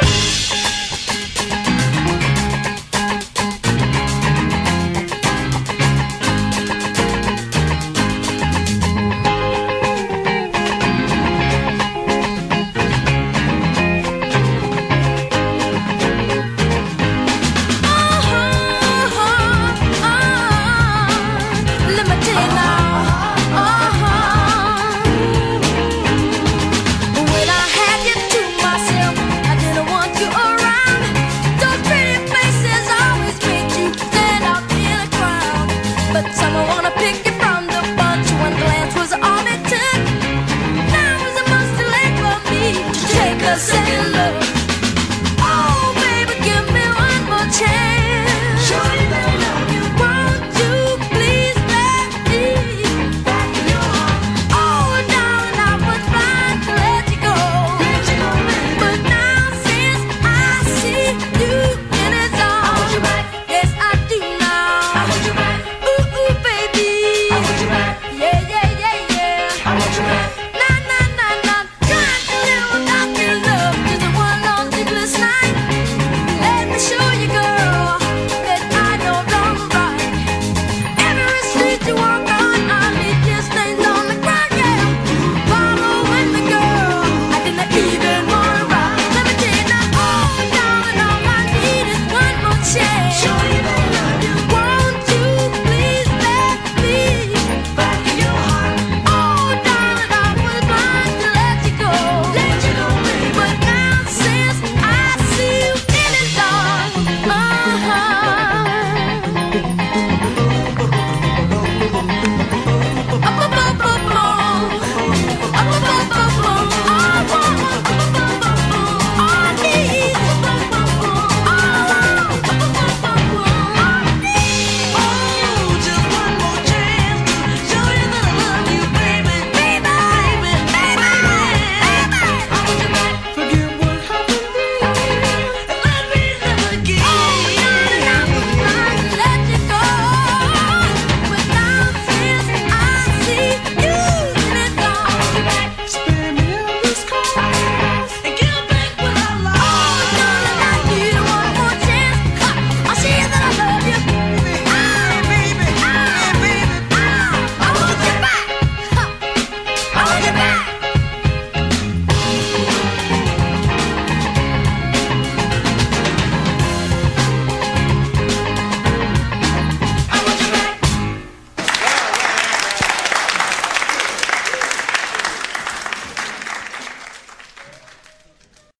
Bye.